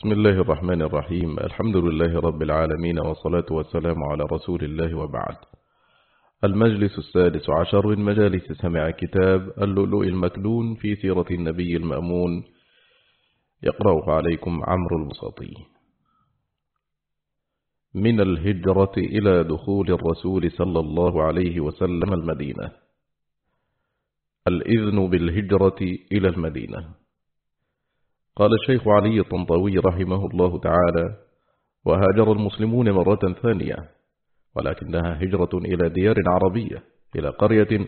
بسم الله الرحمن الرحيم. الحمد لله رب العالمين والصلاة والسلام على رسول الله وبعد. المجلس السادس عشر من مجالس سمع كتاب اللؤلؤ المكنون في سيرة النبي المأمون. يقرأه عليكم عمرو البساطي. من الهجرة إلى دخول الرسول صلى الله عليه وسلم المدينة. الإذن بالهجرة إلى المدينة. قال الشيخ علي الطنطاوي رحمه الله تعالى وهاجر المسلمون مرة ثانية ولكنها هجرة إلى ديار عربية إلى قرية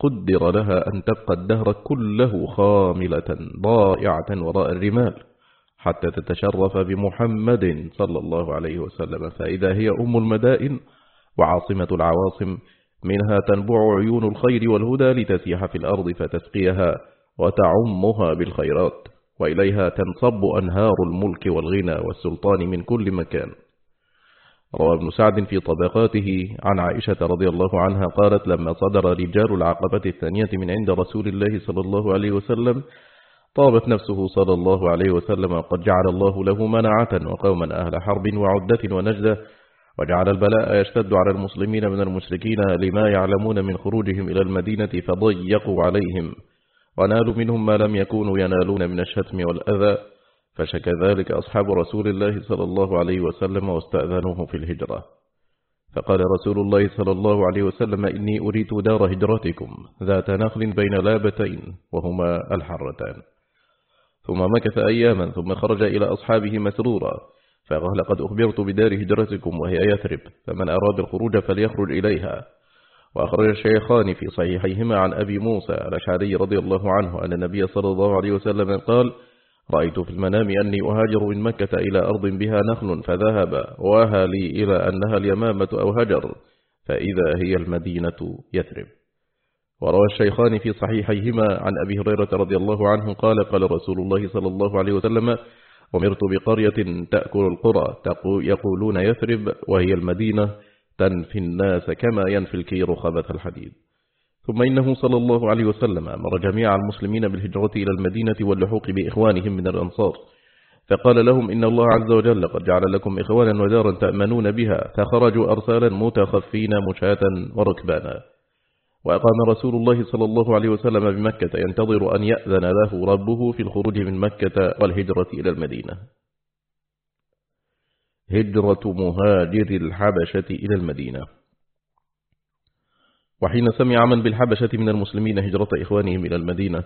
قدر لها أن تبقى الدهر كله خاملة ضائعة وراء الرمال حتى تتشرف بمحمد صلى الله عليه وسلم فإذا هي أم المدائن وعاصمة العواصم منها تنبع عيون الخير والهدى لتسيح في الأرض فتسقيها وتعمها بالخيرات. وإليها تنصب أنهار الملك والغنى والسلطان من كل مكان. روى ابن سعد في طبقاته عن عائشة رضي الله عنها قالت لما صدر رجال العقبة الثانية من عند رسول الله صلى الله عليه وسلم طابت نفسه صلى الله عليه وسلم قد جعل الله له منعة وقوما أهل حرب وعدة ونجدة وجعل البلاء يشتد على المسلمين من المشركين لما يعلمون من خروجهم إلى المدينة فضيقوا عليهم. ونالوا منهم ما لم يكونوا ينالون من الشتم والأذى فشك ذلك أصحاب رسول الله صلى الله عليه وسلم واستأذنوه في الهجرة. فقال رسول الله صلى الله عليه وسلم إني أريد دار هجرتكم ذات نخل بين لابتين وهما الحرتان ثم مكث أياما ثم خرج إلى أصحابه مسرورا فقال لقد أخبرت بدار هجرتكم وهي يثرب فمن أراد الخروج فليخرج إليها. وأخرج الشيخان في صحيحيهما عن أبي موسى الأشعري رضي الله عنه أن النبي صلى الله عليه وسلم قال رأيت في المنام أني أهاجر من مكة إلى أرض بها نخل فذهب وأهلي إلى أنها اليمامة أو هجر فإذا هي المدينة يثرب. وروى الشيخان في صحيحيهما عن أبي هريرة رضي الله عنه قال قال رسول الله صلى الله عليه وسلم أمرت بقرية تأكل القرى يقولون يثرب وهي المدينة تنفي الناس كما ينفي الكير خبث الحديد. ثم إنه صلى الله عليه وسلم أمر جميع المسلمين بالهجرة إلى المدينة واللحوق بإخوانهم من الأنصار. فقال لهم إن الله عز وجل قد جعل لكم إخوانا ودارا تأمنون بها فخرجوا أرسالا متخفين مشاة وركبانا. وأقام رسول الله صلى الله عليه وسلم بمكة ينتظر أن يأذن له ربه في الخروج من مكة والهجرة إلى المدينة. هجرة مهاجر الحبشة إلى المدينة. وحين سمع من بالحبشة من المسلمين هجرة إخوانهم إلى المدينة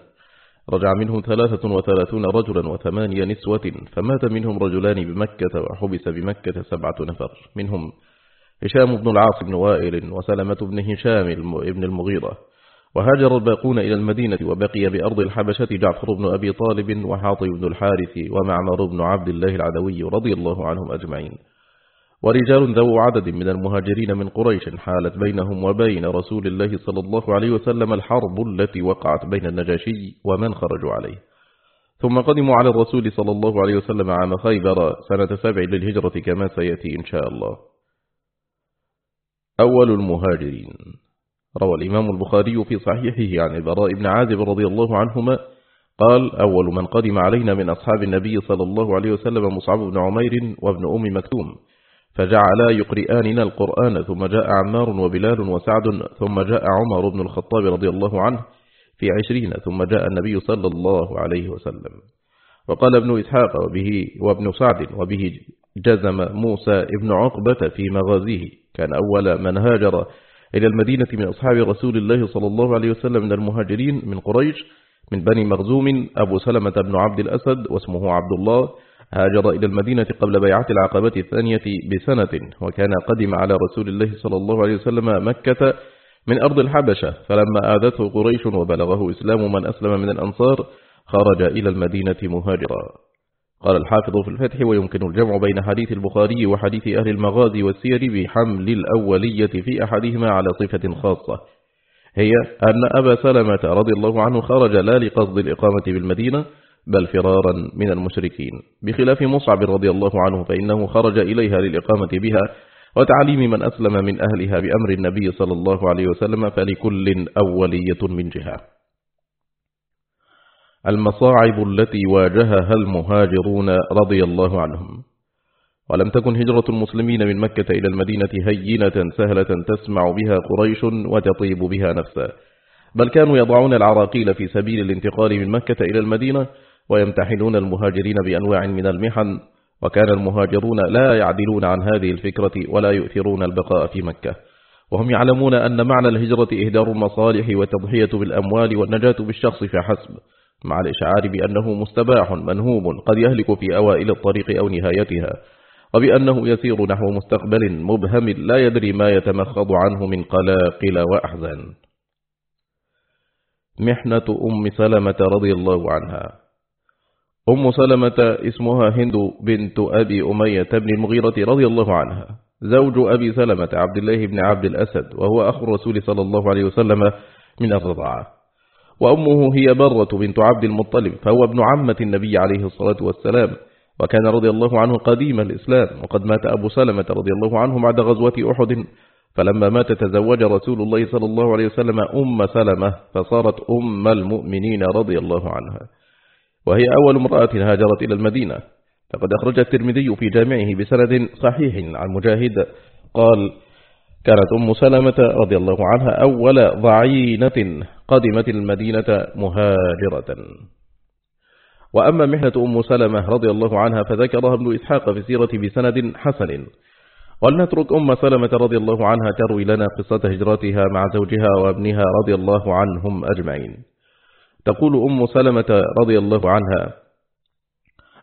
رجع منهم ثلاثة وثلاثون رجلا وثمانية نسوة فمات منهم رجلان بمكة وحبس بمكة سبعة نفر. منهم هشام بن العاص بن وائل وسلمة بن هشام بن المغيرة. وهاجر الباقون إلى المدينة وبقي بأرض الحبشة جعفر بن أبي طالب وحاطب بن الحارث ومعمر بن عبد الله العدوي رضي الله عنهم أجمعين. ورجال ذو عدد من المهاجرين من قريش حالت بينهم وبين رسول الله صلى الله عليه وسلم الحرب التي وقعت بين النجاشي ومن خرجوا عليه. ثم قدموا على الرسول صلى الله عليه وسلم عام خيبر سنة سبع للهجرة كما سيأتي إن شاء الله. أول المهاجرين. روى الإمام البخاري في صحيحه عن البراء بن عازب رضي الله عنهما قال أول من قدم علينا من أصحاب النبي صلى الله عليه وسلم مصعب بن عمير وابن أم مكتوم فجعلا يقرئاننا القرآن ثم جاء عمار وبلال وسعد ثم جاء عمر بن الخطاب رضي الله عنه في عشرين ثم جاء النبي صلى الله عليه وسلم. وقال ابن إسحاق وبه وابن سعد وبه جزم موسى ابن عقبة في مغازيه كان أول من هاجر إلى المدينة من أصحاب رسول الله صلى الله عليه وسلم من المهاجرين من قريش من بني مغزوم أبو سلمة بن عبد الأسد واسمه عبد الله هاجر إلى المدينة قبل بيعة العقبة الثانية بسنة وكان قدم على رسول الله صلى الله عليه وسلم مكة من أرض الحبشة فلما آذته قريش وبلغه إسلام من أسلم من الأنصار خرج إلى المدينة مهاجرا. قال الحافظ في الفتح ويمكن الجمع بين حديث البخاري وحديث أهل المغازي والسير بحمل الأولية في أحدهما على صفة خاصة. هي أن أبا سلمة رضي الله عنه خرج لا لقصد الإقامة بالمدينة بل فرارا من المشركين. بخلاف مصعب رضي الله عنه فإنه خرج إليها للإقامة بها وتعليم من أسلم من أهلها بأمر النبي صلى الله عليه وسلم فلكل أولية من جهة. المصاعب التي واجهها المهاجرون رضي الله عنهم. ولم تكن هجرة المسلمين من مكة إلى المدينة هينة سهلة تسمع بها قريش وتطيب بها نفسا بل كانوا يضعون العراقيل في سبيل الانتقال من مكة إلى المدينة ويمتحنون المهاجرين بأنواع من المحن وكان المهاجرون لا يعدلون عن هذه الفكرة ولا يؤثرون البقاء في مكة. وهم يعلمون أن معنى الهجرة إهدار المصالح والتضحية بالأموال والنجاة بالشخص فحسب. مع الإشعار بأنه مستباح منهوم قد يهلك في أوائل الطريق أو نهايتها وبأنه يسير نحو مستقبل مبهم لا يدري ما يتمخض عنه من قلاقل وأحزان محنة أم سلمة رضي الله عنها. أم سلمة اسمها هند بنت أبي أمية بن المغيرة رضي الله عنها. زوج أبي سلمة عبد الله بن عبد الأسد وهو أخو الرسول صلى الله عليه وسلم من الرضاعة. وأمه هي برة بنت عبد المطلب فهو ابن عمة النبي عليه الصلاة والسلام وكان رضي الله عنه قديم الإسلام وقد مات أبو سلمة رضي الله عنه بعد غزوة أحد فلما مات تزوج رسول الله صلى الله عليه وسلم أم سلمة فصارت أم المؤمنين رضي الله عنها. وهي أول امرأة هاجرت إلى المدينة. فقد أخرج الترمذي في جامعه بسند صحيح عن مجاهد قال كانت أم سلمة رضي الله عنها أول ضعينة قدمت المدينة مهاجرة. وأما محنة أم سلمة رضي الله عنها فذكرها ابن إسحاق في سيرة بسند حسن. ولنترك أم سلمة رضي الله عنها تروي لنا قصة هجرتها مع زوجها وابنها رضي الله عنهم أجمعين. تقول أم سلمة رضي الله عنها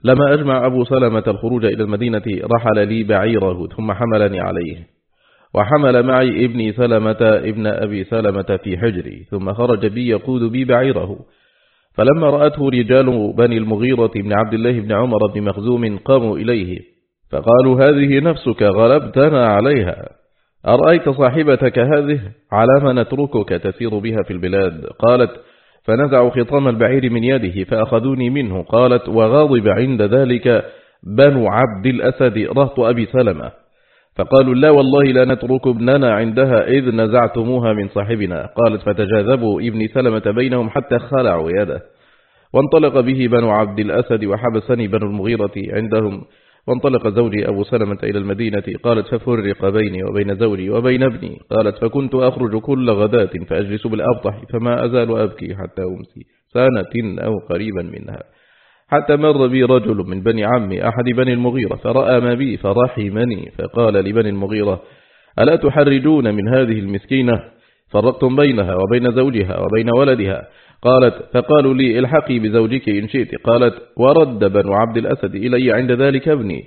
لما أجمع أبو سلمة الخروج إلى المدينة رحل لي بعيره ثم حملني عليه. وحمل معي ابني سلمة ابن أبي سلمة في حجري ثم خرج بي يقود بي بعيره. فلما رأته رجال بني المغيرة بن عبد الله بن عمر بن مخزوم قاموا إليه فقالوا هذه نفسك غلبتنا عليها. أرأيت صاحبتك هذه؟ على ما نتركك تسير بها في البلاد. قالت فنزعوا خطام البعير من يده فأخذوني منه. قالت وغاضب عند ذلك بنو عبد الأسد رهط أبي سلمة. فقالوا لا والله لا نترك ابننا عندها إذ نزعتموها من صاحبنا. قالت فتجاذبوا ابن سلمة بينهم حتى خلعوا يده. وانطلق به بنو عبد الأسد وحبسني بنو المغيرة عندهم. وانطلق زوجي أبو سلمة إلى المدينة قالت ففرق بيني وبين زوجي وبين ابني. قالت فكنت أخرج كل غداة فأجلس بالأبطح فما أزال أبكي حتى أمسي سنة أو قريبا منها. حتى مر بي رجل من بني عمي أحد بني المغيرة فرأى ما بي فرحمني فقال لبني المغيرة ألا تحرجون من هذه المسكينة؟ فرقتم بينها وبين زوجها وبين ولدها. قالت فقالوا لي الحقي بزوجك إن شئت. قالت ورد بن عبد الأسد إلي عند ذلك ابني.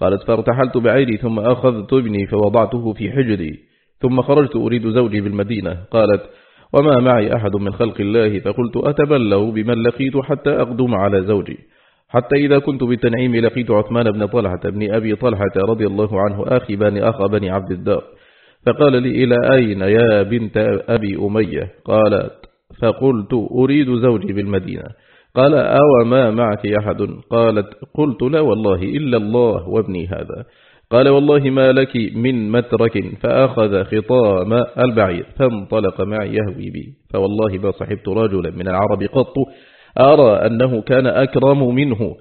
قالت فارتحلت بعيري ثم أخذت ابني فوضعته في حجري ثم خرجت أريد زوجي بالمدينة. قالت وما معي أحد من خلق الله؟ فقلت أتبلغ بمن لقيت حتى أقدم على زوجي. حتى إذا كنت بالتنعيم لقيت عثمان بن طلحة بن أبي طلحة رضي الله عنه آخي بني أخ بني عبد الدار. فقال لي إلى أين يا بنت أبي أمية؟ قالت فقلت أريد زوجي بالمدينة. قال أو ما معك أحد؟ قالت قلت لا والله إلا الله وابني هذا. قال والله ما لك من مترك فأخذ خطام البعير فانطلق معي يهوي بي. فوالله ما صحبت رجلا من العرب قط أرى أنه كان أكرم منه.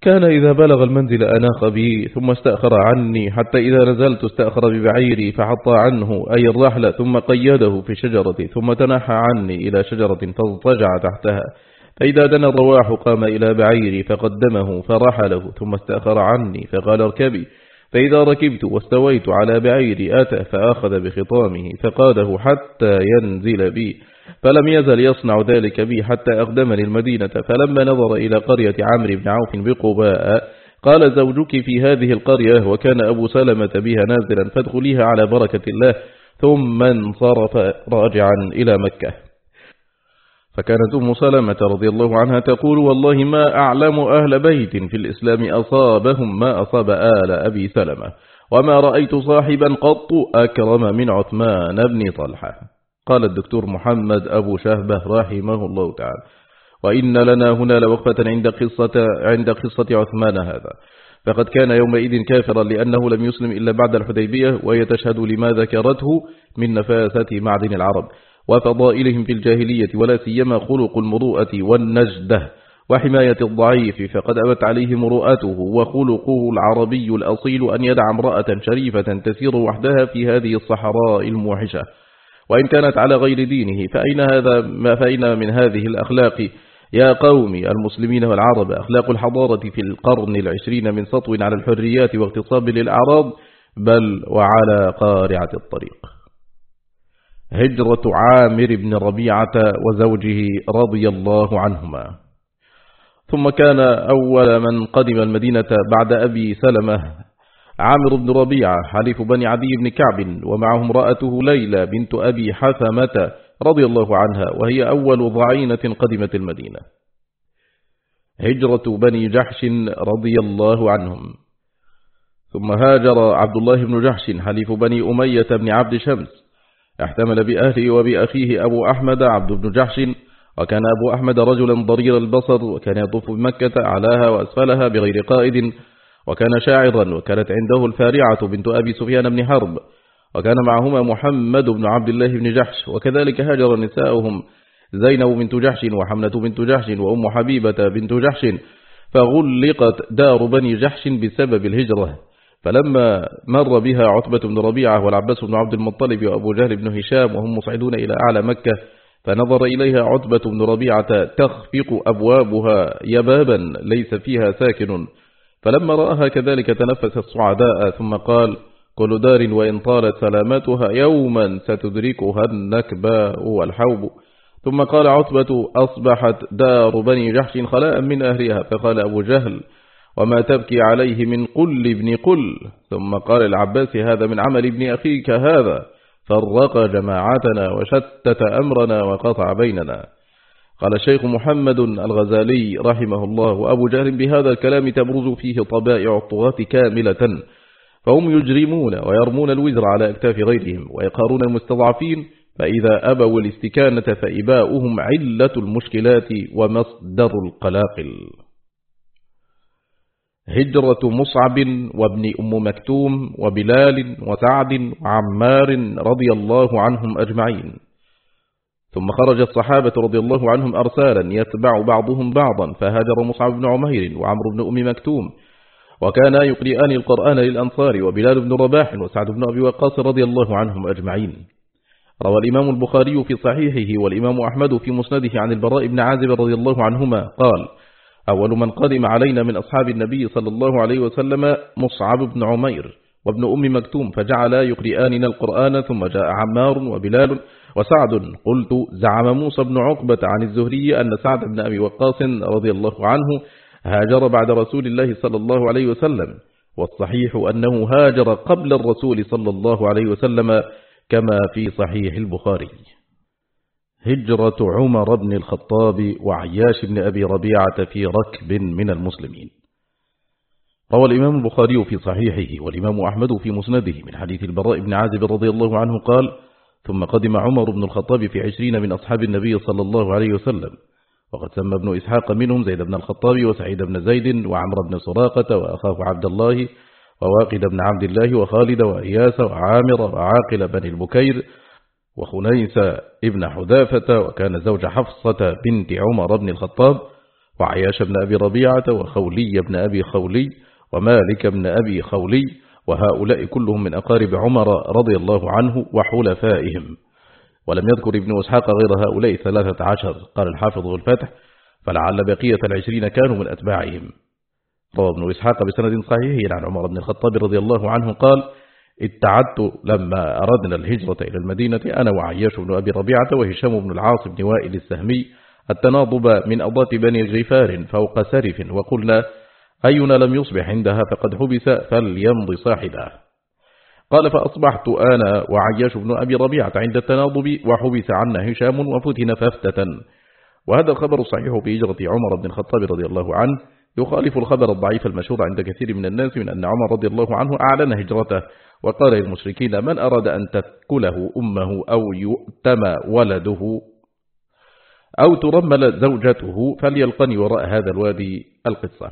كان إذا بلغ المنزل أناق بي ثم استأخر عني. حتى إذا نزلت استأخر ببعيري فحط عنه أي الرحلة ثم قيده في شجرة ثم تنحى عني إلى شجرة فاضطجع تحتها. فإذا دنا الرواح قام إلى بعيري فقدمه فرحله ثم استأخر عني فقال اركبي. فإذا ركبت واستويت على بعيري أتى فأخذ بخطامه فقاده حتى ينزل بي. فلم يزل يصنع ذلك بي حتى أقدمني المدينة. فلما نظر إلى قرية عمرو بن عوف بقباء قال زوجك في هذه القرية وكان أبو سلمة بها نازلا فادخليها على بركة الله. ثم انصرف راجعا إلى مكة. فكانت أم سلمة رضي الله عنها تقول والله ما أعلم أهل بيت في الإسلام أصابهم ما أصاب آل أبي سلمة وما رأيت صاحبا قط أكرم من عثمان بن طلحة. قال الدكتور محمد أبو شهبة رحمه الله تعالى وإن لنا هنا لوقفة عند قصة, عند قصة عثمان هذا فقد كان يومئذ كافرا لأنه لم يسلم إلا بعد الحديبية وهي تشهد لما ذكرته من نفاسة معدن العرب. وفضائلهم في الجاهلية ولا سيما خلق المروءة والنجدة وحماية الضعيف فقد أبت عليه مروءته وخلقه العربي الأصيل أن يدع امرأة شريفة تسير وحدها في هذه الصحراء الموحشة. وإن كانت على غير دينه فأين, هذا ما فأين من هذه الأخلاق؟ يا قوم المسلمين والعرب أخلاق الحضارة في القرن العشرين من سطو على الحريات واغتصاب للأعراض بل وعلى قارعة الطريق. هجرة عامر بن ربيعة وزوجه رضي الله عنهما. ثم كان أول من قدم المدينة بعد أبي سلمة عامر بن ربيعة حليف بني عدي بن كعب ومعه امرأته ليلى بنت أبي حثمة رضي الله عنها وهي أول ضعينة قدمت المدينة. هجرة بني جحش رضي الله عنهم. ثم هاجر عبد الله بن جحش حليف بني أمية بن عبد شمس احتمل بأهله وبأخيه أبو أحمد عبد بن جحش وكان أبو أحمد رجلا ضرير البصر وكان يطوف بمكة أعلاها وأسفلها بغير قائد وكان شاعرا وكانت عنده الفارعة بنت أبي سفيان بن حرب وكان معهما محمد بن عبد الله بن جحش وكذلك هاجر نساؤهم زينب بنت جحش وحملة بنت جحش وأم حبيبة بنت جحش فغلقت دار بني جحش بسبب الهجرة. فلما مر بها عتبة بن ربيعة والعباس بن عبد المطلب وأبو جهل بن هشام وهم مصعدون إلى أعلى مكة فنظر إليها عتبة بن ربيعة تخفق أبوابها يبابا ليس فيها ساكن. فلما رأها كذلك تنفس الصعداء ثم قال كل دار وإن طالت سلامتها يوما ستدركها النكباء والحوب. ثم قال عتبة أصبحت دار بني جحش خلاء من أهلها. فقال أبو جهل وما تبكي عليه من قل ابن قل. ثم قال العباس هذا من عمل ابن أخيك هذا. فرق جماعتنا وشتت أمرنا وقطع بيننا. قال الشيخ محمد الغزالي رحمه الله وأبو جهل بهذا الكلام تبرز فيه طبائع الطغاة كاملة. فهم يجرمون ويرمون الوزر على أكتاف غيرهم ويقارون المستضعفين فإذا أبوا الاستكانة فإباؤهم علة المشكلات ومصدر القلاقل. هجرة مصعب وابن أم مكتوم وبلال وسعد وعمار رضي الله عنهم أجمعين. ثم خرج الصحابة رضي الله عنهم أرسالا يتبع بعضهم بعضا فهاجر مصعب بن عمير وعمر بن أم مكتوم. وكانا يقرئان القرآن للأنصار وبلال بن رباح وسعد بن أبي وقاص رضي الله عنهم أجمعين. روى الإمام البخاري في صحيحه والإمام أحمد في مسنده عن البراء بن عازب رضي الله عنهما قال أول من قدم علينا من أصحاب النبي صلى الله عليه وسلم مصعب بن عمير وابن أم مكتوم فجعلا يقرئاننا القرآن ثم جاء عمار وبلال وسعد. قلت زعم موسى بن عقبة عن الزهري أن سعد بن أبي وقاص رضي الله عنه هاجر بعد رسول الله صلى الله عليه وسلم والصحيح أنه هاجر قبل الرسول صلى الله عليه وسلم كما في صحيح البخاري. هجرة عمر بن الخطاب وعياش بن أبي ربيعة في ركب من المسلمين. روى الإمام البخاري في صحيحه والإمام أحمد في مسنده من حديث البراء بن عازب رضي الله عنه قال ثم قدم عمر بن الخطاب في عشرين من أصحاب النبي صلى الله عليه وسلم وقد سمى ابن إسحاق منهم زيد بن الخطاب وسعيد بن زيد وعمر بن سراقة وأخاه عبد الله وواقد بن عبد الله وخالد وإياس وعامر وعاقل بن البكير وخنيس ابن حذافة وكان زوج حفصة بنت عمر بن الخطاب وعياش بن أبي ربيعة وخولي بن أبي خولي ومالك بن أبي خولي وهؤلاء كلهم من أقارب عمر رضي الله عنه وحلفائهم. ولم يذكر ابن إسحاق غير هؤلاء ثلاثة عشر. قال الحافظ الفتح فلعل بقية العشرين كانوا من أتباعهم. روى ابن إسحاق بسند صحيح عن عمر بن الخطاب رضي الله عنه قال اتعدت لما أردنا الهجرة إلى المدينة أنا وعياش بن أبي ربيعة وهشام بن العاص بن وائل السهمي التناضب من أضات بني غفار فوق سرف وقلنا أينا لم يصبح عندها فقد حبس فليمضي صاحبه قال فأصبحت أنا وعياش بن أبي ربيعة عند التناضب وحبس عنا هشام وفتن ففتة. وهذا الخبر الصحيح في هجرة عمر بن الخطاب رضي الله عنه يخالف الخبر الضعيف المشهور عند كثير من الناس من أن عمر رضي الله عنه أعلن هجرته. وقال للمشركين من أراد أن تأكله أمه أو يؤتم ولده أو ترمل زوجته فليلقني وراء هذا الوادي القصة.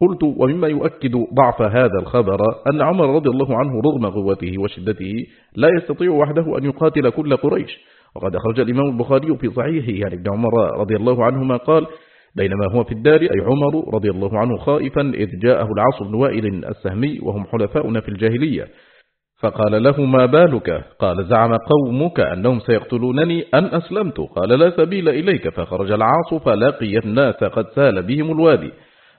قلت ومما يؤكد ضعف هذا الخبر أن عمر رضي الله عنه رغم قوته وشدته لا يستطيع وحده أن يقاتل كل قريش. وقد أخرج الإمام البخاري في صحيحه يعني ابن عمر رضي الله عنهما قال بينما هو في الدار أي عمر رضي الله عنه خائفا إذ جاءه العاص بن وائل السهمي وهم حلفاؤنا في الجاهلية. فقال له ما بالك؟ قال زعم قومك أنهم سيقتلونني أن أسلمت؟ قال لا سبيل إليك. فخرج العاص فلقي الناس قد سال بهم الوادي.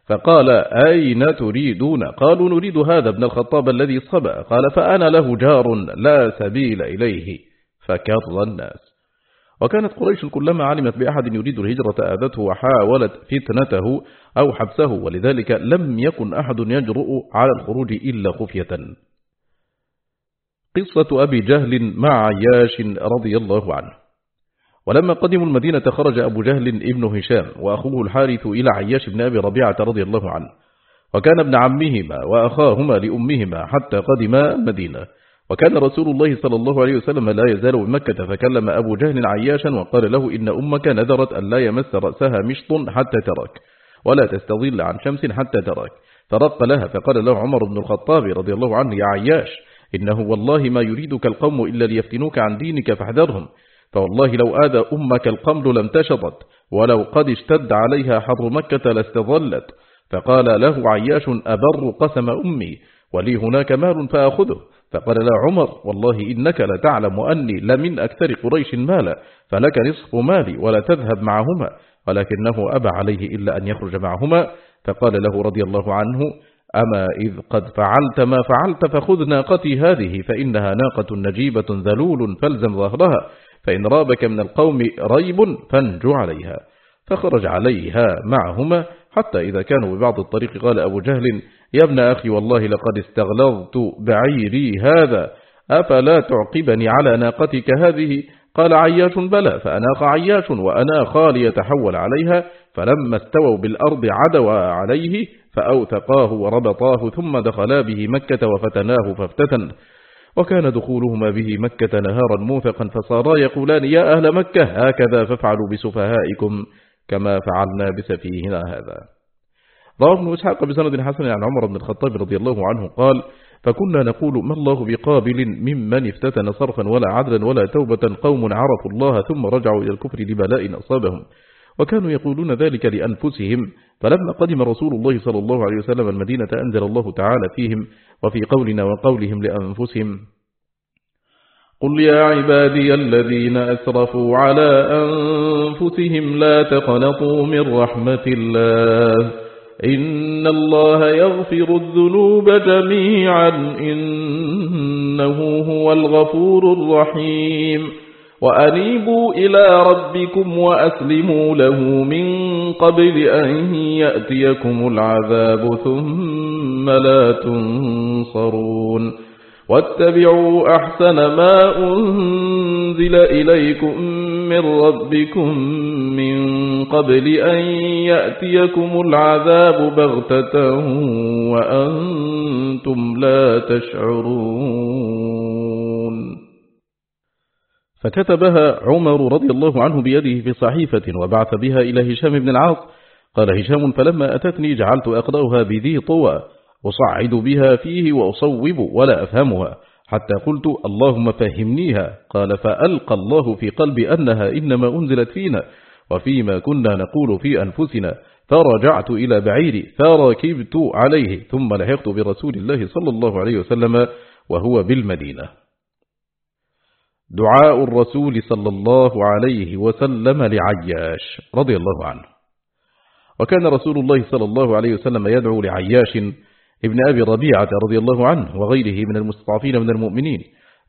فقال أين تريدون؟ قالوا نريد هذا ابن الخطاب الذي صبأ. قال فأنا له جار لا سبيل إليه. فكر الناس. وكانت قريش كلما علمت بأحد يريد الهجرة آذته وحاولت فتنته أو حبسه ولذلك لم يكن أحد يجرؤ على الخروج إلا خفية. قصة أبي جهل مع عياش رضي الله عنه. ولما قدموا المدينة خرج أبو جهل ابن هشام وأخوه الحارث إلى عياش بن أبي ربيعة رضي الله عنه. وكان ابن عمهما وأخاهما لأمهما حتى قدما المدينة وكان رسول الله صلى الله عليه وسلم لا يزال بمكة فكلم أبو جهل عياشا وقال له إن أمك نذرت أن لا يمس رأسها مشط حتى ترك ولا تستظل عن شمس حتى ترك فرق لها فقال له عمر بن الخطاب رضي الله عنه يا عياش إنه والله ما يريدك القوم إلا ليفتنوك عن دينك فاحذرهم. فوالله لو آذى أمك القمل لم تشطت ولو قد اشتد عليها حر مكة لاستظلت. فقال له عياش أبر قسم أمي ولي هناك مال فأخذه. فقال لا عمر والله إنك لتعلم أني لمن أكثر قريش مالا فلك نصف مالي ولا تذهب معهما ولكنه أبى عليه إلا أن يخرج معهما. فقال له رضي الله عنه أما إذ قد فعلت ما فعلت فخذ ناقتي هذه فإنها ناقة نجيبة ذلول فالزم ظهرها فإن رابك من القوم ريب فانجو عليها. فخرج عليها معهما حتى إذا كانوا ببعض الطريق قال أبو جهل يا ابن أخي والله لقد استغلظت بعيري هذا أفلا تعقبني على ناقتك هذه؟ قال عياش بلى فأناق عياش وأنا خالي يتحول عليها فلما استووا بالأرض عدوا عليه فأوثقاه وربطاه ثم دخلا به مكة وفتناه فافتتن. وكان دخولهما به مكة نهارا موثقا فصارا يقولان يا أهل مكة هكذا فافعلوا بسفهائكم. كما فعلنا بسفيهنا هذا. رواه ابن إسحاق بسند حسن عن عمر بن الخطاب رضي الله عنه قال فكنا نقول ما الله بقابل ممن افتتن صرفا ولا عدلا ولا توبة قوم عرفوا الله ثم رجعوا إلى الكفر لبلاء أصابهم وكانوا يقولون ذلك لأنفسهم فلما قدم رسول الله صلى الله عليه وسلم المدينة أنزل الله تعالى فيهم وفي قولنا وقولهم لأنفسهم قل يا عبادي الذين أسرفوا على أنفسهم لا تقنطوا من رحمة الله. إن الله يغفر الذنوب جميعا. إنه هو الغفور الرحيم. وأنيبوا إلى ربكم وأسلموا له من قبل أن يأتيكم العذاب ثم لا تنصرون. واتبعوا أحسن ما أنزل إليكم من ربكم من قبل أن يأتيكم العذاب بغتة وأنتم لا تشعرون. فكتبها عمر رضي الله عنه بيده في صحيفة وبعث بها إلى هشام بن العاص. قال هشام فلما أتتني جعلت أقرأها بذي طوى أصعد بها فيه وأصوب ولا أفهمها. حتى قلت اللهم فهمنيها. قال فألقى الله في قلبي أنها إنما أنزلت فينا وفيما كنا نقول في أنفسنا. فرجعت إلى بعيري فركبت عليه ثم لحقت برسول الله صلى الله عليه وسلم وهو بالمدينة. دعاء الرسول صلى الله عليه وسلم لعياش رضي الله عنه. وكان رسول الله صلى الله عليه وسلم يدعو لعياش ابن أبي ربيعة رضي الله عنه وغيره من المستضعفين من المؤمنين.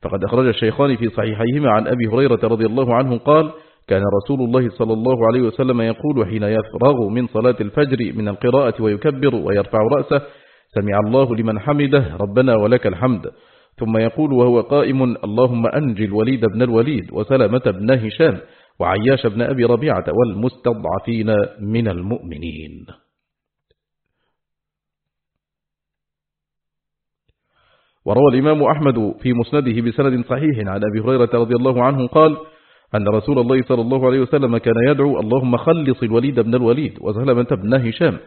فقد أخرج الشيخان في صحيحيهما عن أبي هريرة رضي الله عنه قال كان رسول الله صلى الله عليه وسلم يقول حين يفرغ من صلاة الفجر من القراءة ويكبر ويرفع رأسه سمع الله لمن حمده ربنا ولك الحمد. ثم يقول وهو قائم اللهم أنجي الوليد بن الوليد وسلمة بن هشام وعياش بن أبي ربيعة والمستضعفين من المؤمنين. وروى الإمام أحمد في مسنده بسند صحيح. عن أبي هريرة رضي الله عنه قال أن رسول الله صلى الله عليه وسلم كان يدعو اللهم خلص الوليد بن الوليد وسلمة بن هشام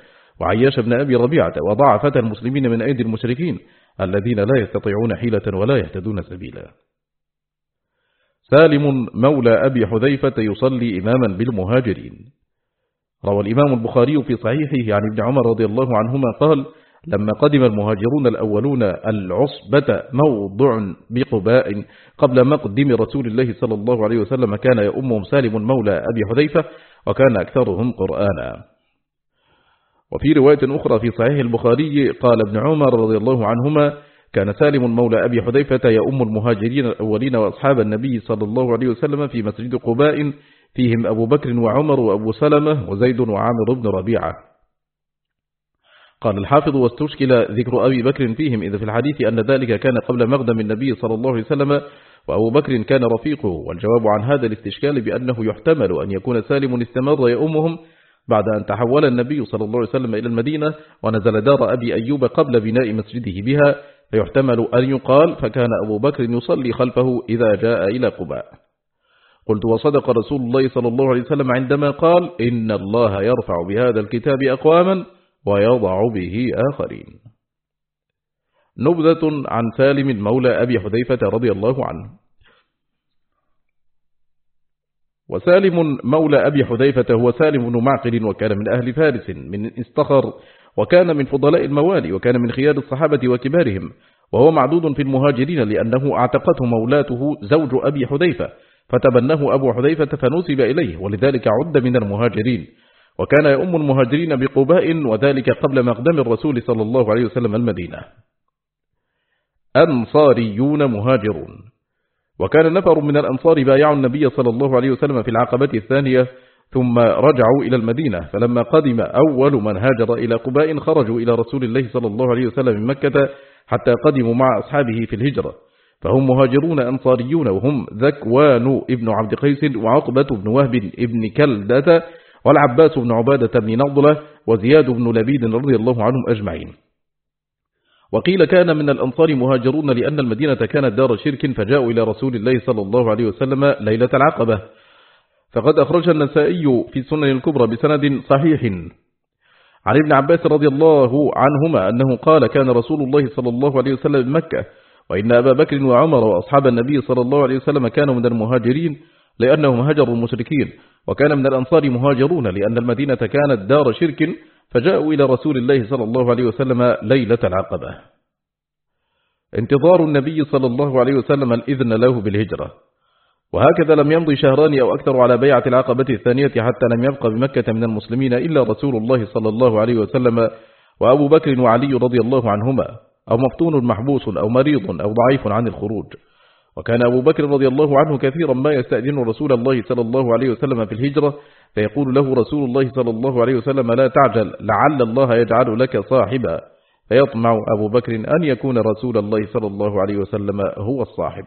وعياش بن أبي ربيعة وضعفة المسلمين من أيدي المشركين الذين لا يستطيعون حيلة ولا يهتدون سبيلا. سالم مولى أبي حذيفة يصلي إماما بالمهاجرين. روى الإمام البخاري في صحيحه عن ابن عمر رضي الله عنهما قال لما قدم المهاجرون الأولون العصبة موضع بقباء قبل مقدم رسول الله صلى الله عليه وسلم كان يؤمهم سالم مولى أبي حذيفة وكان أكثرهم قرآنا. وفي رواية أخرى في صحيح البخاري قال ابن عمر رضي الله عنهما كان سالم مولى أبي حذيفة يؤم المهاجرين الأولين وأصحاب النبي صلى الله عليه وسلم في مسجد قباء فيهم أبو بكر وعمر وأبو سلمة وزيد وعامر بن ربيعة. قال الحافظ واستشكل ذكر أبي بكر فيهم إذا في الحديث أن ذلك كان قبل مقدم النبي صلى الله عليه وسلم وأبو بكر كان رفيقه والجواب عن هذا الاستشكال بأنه يحتمل أن يكون سالم استمر يأمهم بعد أن تحول النبي صلى الله عليه وسلم إلى المدينة ونزل دار أبي أيوب قبل بناء مسجده بها فيحتمل أن يقال فكان أبو بكر يصلي خلفه إذا جاء إلى قباء. قلت وصدق رسول الله صلى الله عليه وسلم عندما قال إن الله يرفع بهذا الكتاب أقواما ويضع به آخرين. نبذة عن سالم مولى أبي حذيفة رضي الله عنه. وسالم مولى أبي حذيفة هو سالم بن معقل وكان من أهل فارس من استخر وكان من فضلاء الموالي وكان من خيار الصحابة وكبارهم وهو معدود في المهاجرين لأنه أعتقته مولاته زوج أبي حذيفة فتبناه أبو حذيفة فنسب إليه ولذلك عد من المهاجرين. وكان يؤم المهاجرين بقباء وذلك قبل مقدم الرسول صلى الله عليه وسلم المدينة. أنصاريون مهاجرون. وكان نفر من الأنصار بايعوا النبي صلى الله عليه وسلم في العقبة الثانية ثم رجعوا إلى المدينة. فلما قدم أول من هاجر إلى قباء خرجوا إلى رسول الله صلى الله عليه وسلم من مكة حتى قدموا مع أصحابه في الهجرة. فهم مهاجرون أنصاريون وهم ذكوان ابن عبد قيس وعقبة بن وهب ابن كلدة والعباس بن عبادة بن نضلة وزياد بن لبيد رضي الله عنهم أجمعين. وقيل كان من الأنصار مهاجرون لأن المدينة كانت دار شرك فجاءوا إلى رسول الله صلى الله عليه وسلم ليلة العقبة. فقد أخرج النسائي في سنن الكبرى بسند صحيح. عن ابن عباس رضي الله عنهما أنه قال كان رسول الله صلى الله عليه وسلم بمكة وإن أبا بكر وعمر وأصحاب النبي صلى الله عليه وسلم كانوا من المهاجرين لأنهم هجروا المشركين وكان من الأنصار مهاجرون لأن المدينة كانت دار شرك فجاءوا إلى رسول الله صلى الله عليه وسلم ليلة العقبة. انتظار النبي صلى الله عليه وسلم الإذن له بالهجرة. وهكذا لم يمضي شهران أو أكثر على بيعة العقبة الثانية حتى لم يبقى بمكة من المسلمين إلا رسول الله صلى الله عليه وسلم وأبو بكر وعلي رضي الله عنهما أو مفتون محبوس أو مريض أو ضعيف عن الخروج. وكان أبو بكر رضي الله عنه كثيرا ما يستأذن رسول الله صلى الله عليه وسلم في الهجرة فيقول له رسول الله صلى الله عليه وسلم لا تعجل لعل الله يجعل لك صاحبا. فيطمع أبو بكر أن يكون رسول الله صلى الله عليه وسلم هو الصاحب.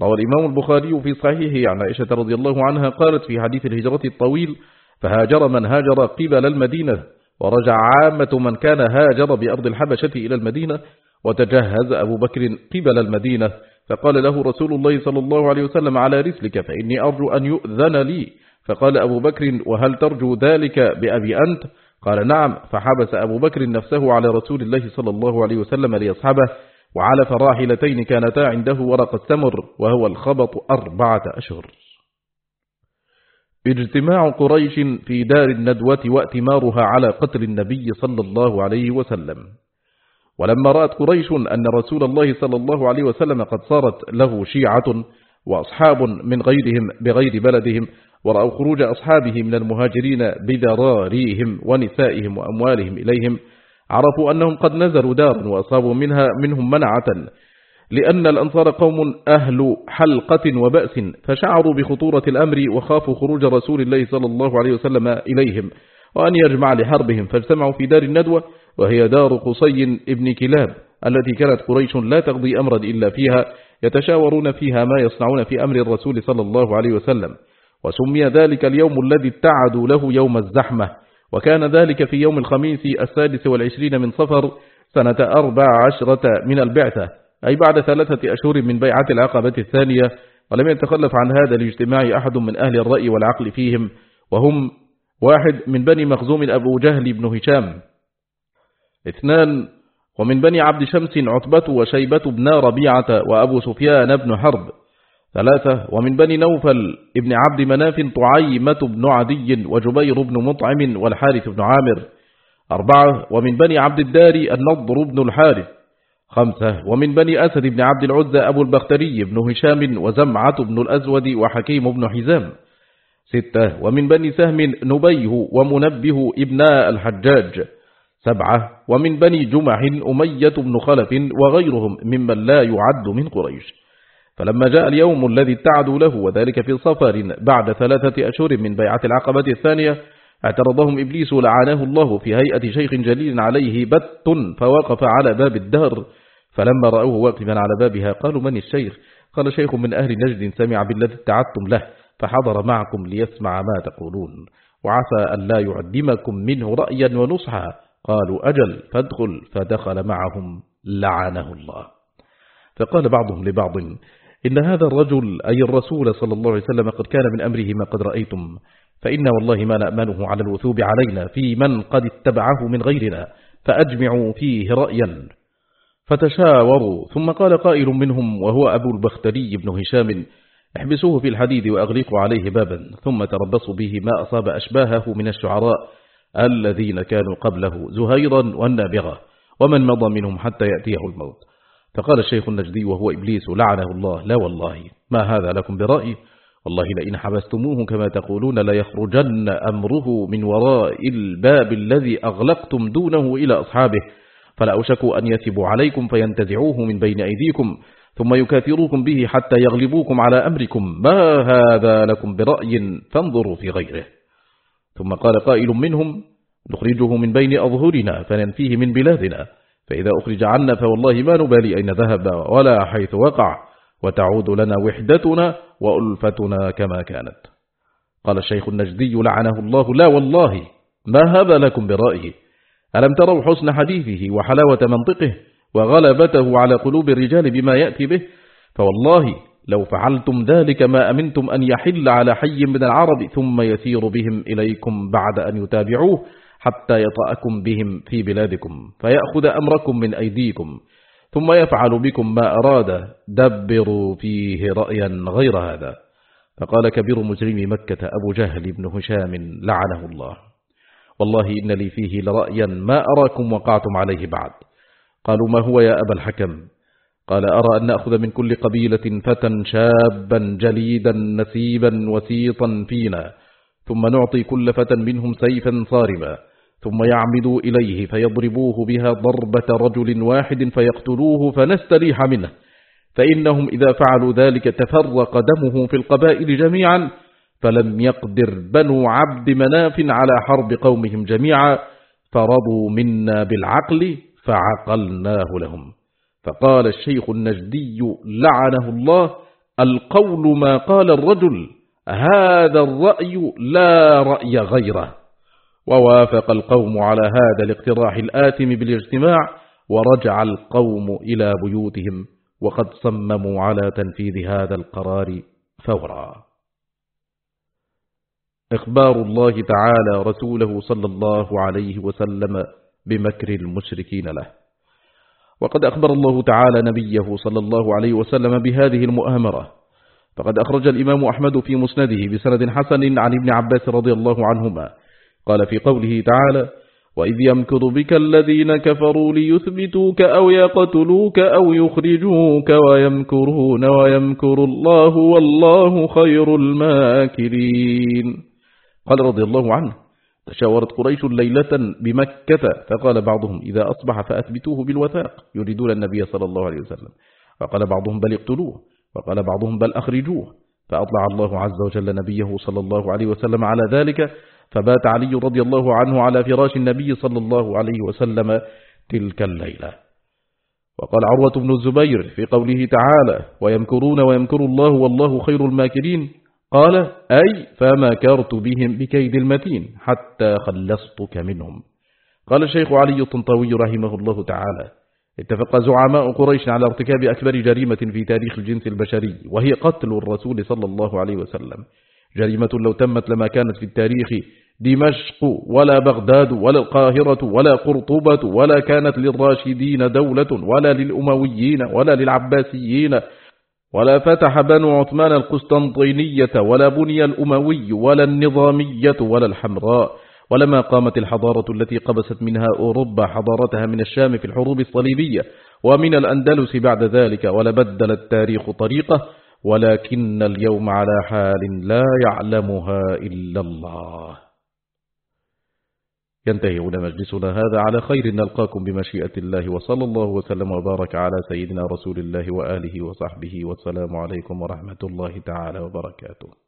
روى الإمام البخاري في صحيحه عن عائشة رضي الله عنها قالت في حديث الهجرة الطويل فهاجر من هاجر قبل المدينة ورجع عامة من كان هاجر بأرض الحبشة إلى المدينة وتجهز أبو بكر قبل المدينة فقال له رسول الله صلى الله عليه وسلم على رسلك فإني أرجو أن يؤذن لي. فقال أبو بكر وهل ترجو ذلك بأبي أنت؟ قال نعم. فحبس أبو بكر نفسه على رسول الله صلى الله عليه وسلم ليصحبه وعلف راحلتين كانتا عنده ورق التمر وهو الخبط أربعة أشهر. اجتماع قريش في دار الندوة واتمارها على قتل النبي صلى الله عليه وسلم. ولما رأت قريش أن رسول الله صلى الله عليه وسلم قد صارت له شيعة وأصحاب من غيرهم بغير بلدهم ورأوا خروج أصحابه من المهاجرين بذراريهم ونسائهم وأموالهم إليهم عرفوا أنهم قد نزلوا دارا وأصابوا منها منهم منعة لأن الأنصار قوم أهل حلقة وبأس فشعروا بخطورة الأمر وخافوا خروج رسول الله صلى الله عليه وسلم إليهم وأن يجمع لحربهم فاجتمعوا في دار الندوة وهي دار قصي ابن كلاب التي كانت قريش لا تقضي أمرا إلا فيها يتشاورون فيها ما يصنعون في أمر الرسول صلى الله عليه وسلم. وسمي ذلك اليوم الذي اتعدوا له يوم الزحمة. وكان ذلك في يوم الخميس السادس والعشرين من صفر سنة أربع عشرة من البعثة أي بعد ثلاثة أشهر من بيعة العقبة الثانية. ولم يتخلف عن هذا الاجتماع أحد من أهل الرأي والعقل فيهم وهم واحد من بني مخزوم أبو جهل بن هشام. اثنان ومن بني عبد شمس عتبة وشيبة بن ربيعة وأبو سفيان بن حرب. ثلاثة ومن بني نوفل ابن عبد مناف طعيمة بن عدي وجبير بن مطعم والحارث بن عامر. أربعة ومن بني عبد الدار النضر بن الحارث. خمسة ومن بني أسد بن عبد العزى أبو البختري بن هشام وزمعة بن الأزود وحكيم بن حزام. ستة ومن بني سهم نبيه ومنبه ابناء الحجاج. سبعة ومن بني جمح أمية بن خلف وغيرهم ممن لا يعد من قريش. فلما جاء اليوم الذي اتعدوا له وذلك في صفر بعد ثلاثة أشهر من بيعة العقبة الثانية اعترضهم إبليس لعانه الله في هيئة شيخ جليل عليه بت فوقف على باب الدهر. فلما رأوه واقفا على بابها قالوا من الشيخ؟ قال شيخ من أهل نجد سمع بالذي اتعدتم له فحضر معكم ليسمع ما تقولون. وعسى أن لا يعدمكم منه رأيا ونصحا. قالوا أجل فادخل فدخل معهم لعنه الله. فقال بعضهم لبعض إن هذا الرجل أي الرسول صلى الله عليه وسلم قد كان من أمره ما قد رأيتم فإن والله ما نأمنه على الوثوب علينا في من قد اتبعه من غيرنا فأجمعوا فيه رأيا. فتشاوروا ثم قال قائل منهم وهو أبو البختري بن هشام احبسوه في الحديد وأغلقوا عليه بابا ثم تربصوا به ما أصاب أشباهه من الشعراء الذين كانوا قبله زهيرا والنابغة ومن مضى منهم حتى يأتيه الموت. فقال الشيخ النجدي وهو إبليس لعنه الله. لا والله ما هذا لكم برأي والله لئن حبستموه كما تقولون ليخرجن أمره من وراء الباب الذي أغلقتم دونه إلى أصحابه. فلا أوشكوا أن يثبوا عليكم فينتزعوه من بين أيديكم ثم يكاثروكم به حتى يغلبوكم على أمركم. ما هذا لكم برأي؟ فانظروا في غيره. ثم قال قائل منهم نخرجه من بين أظهرنا فننفيه من بلادنا فإذا أخرج عنا فوالله ما نبالي أين ذهب ولا حيث وقع وتعود لنا وحدتنا وألفتنا كما كانت. قال الشيخ النجدي لعنه الله لا والله ما هذا لكم برأيه؟ ألم تروا حسن حديثه وحلاوة منطقه وغلبته على قلوب الرجال بما يأتي به؟ فوالله لو فعلتم ذلك ما أمنتم أن يحل على حي من العرب ثم يسير بهم إليكم بعد أن يتابعوه حتى يطأكم بهم في بلادكم فيأخذ أمركم من أيديكم ثم يفعل بكم ما أراد. دبروا فيه رأيا غير هذا. فقال كبير مجرم مكة أبو جهل بن هشام لعنه الله. والله إن لي فيه لرأيا ما أراكم وقعتم عليه بعد. قالوا ما هو يا أبا الحكم؟ قال أرى أن نأخذ من كل قبيلة فتى شابا جليدا نسيبا وسيطا فينا ثم نعطي كل فتى منهم سيفا صارما ثم يعمدوا إليه فيضربوه بها ضربة رجل واحد فيقتلوه فنستريح منه فإنهم إذا فعلوا ذلك تفرق دمه في القبائل جميعا فلم يقدر بنو عبد مناف على حرب قومهم جميعا فرضوا منا بالعقل فعقلناه لهم. فقال الشيخ النجدي لعنه الله القول ما قال الرجل هذا الرأي لا رأي غيره. ووافق القوم على هذا الاقتراح الآثم بالاجتماع ورجع القوم إلى بيوتهم وقد صمموا على تنفيذ هذا القرار فورا. إخبار الله تعالى رسوله صلى الله عليه وسلم بمكر المشركين له. وقد أخبر الله تعالى نبيه صلى الله عليه وسلم بهذه المؤامرة. فقد أخرج الإمام أحمد في مسنده بسند حسن عن ابن عباس رضي الله عنهما. قال في قوله تعالى وإذ يمكر بك الذين كفروا ليثبتوك أو يقتلوك أو يخرجوك ويمكرون ويمكر الله والله خير الماكرين. قال رضي الله عنه تشاورت قريش ليلة بمكة فقال بعضهم إذا أصبح فأثبتوه بالوثاق يريدون النبي صلى الله عليه وسلم. وقال بعضهم بل اقتلوه وقال بعضهم بل أخرجوه. فأطلع الله عز وجل نبيه صلى الله عليه وسلم على ذلك فبات علي رضي الله عنه على فراش النبي صلى الله عليه وسلم تلك الليلة. وقال عروة بن الزبير في قوله تعالى ويمكرون ويمكر الله والله خير الماكرين قال أي فمكرت بهم بكيد المتين حتى خلصتك منهم. قال الشيخ علي الطنطاوي رحمه الله تعالى اتفق زعماء قريش على ارتكاب أكبر جريمة في تاريخ الجنس البشري وهي قتل الرسول صلى الله عليه وسلم. جريمة لو تمت لما كانت في التاريخ دمشق ولا بغداد ولا القاهرة ولا قرطبة ولا كانت للراشدين دولة ولا للأمويين ولا للعباسيين ولا فتح بنو عثمان القسطنطينية ولا بني الأموي ولا النظامية ولا الحمراء ولما قامت الحضارة التي قبست منها أوروبا حضارتها من الشام في الحروب الصليبية ومن الأندلس بعد ذلك ولبدل التاريخ طريقه ولكن اليوم على حال لا يعلمها إلا الله. ينتهي مجلسنا هذا. على خير نلقاكم بمشيئة الله وصلى الله وسلم وبارك على سيدنا رسول الله وآله وصحبه والسلام عليكم ورحمة الله تعالى وبركاته.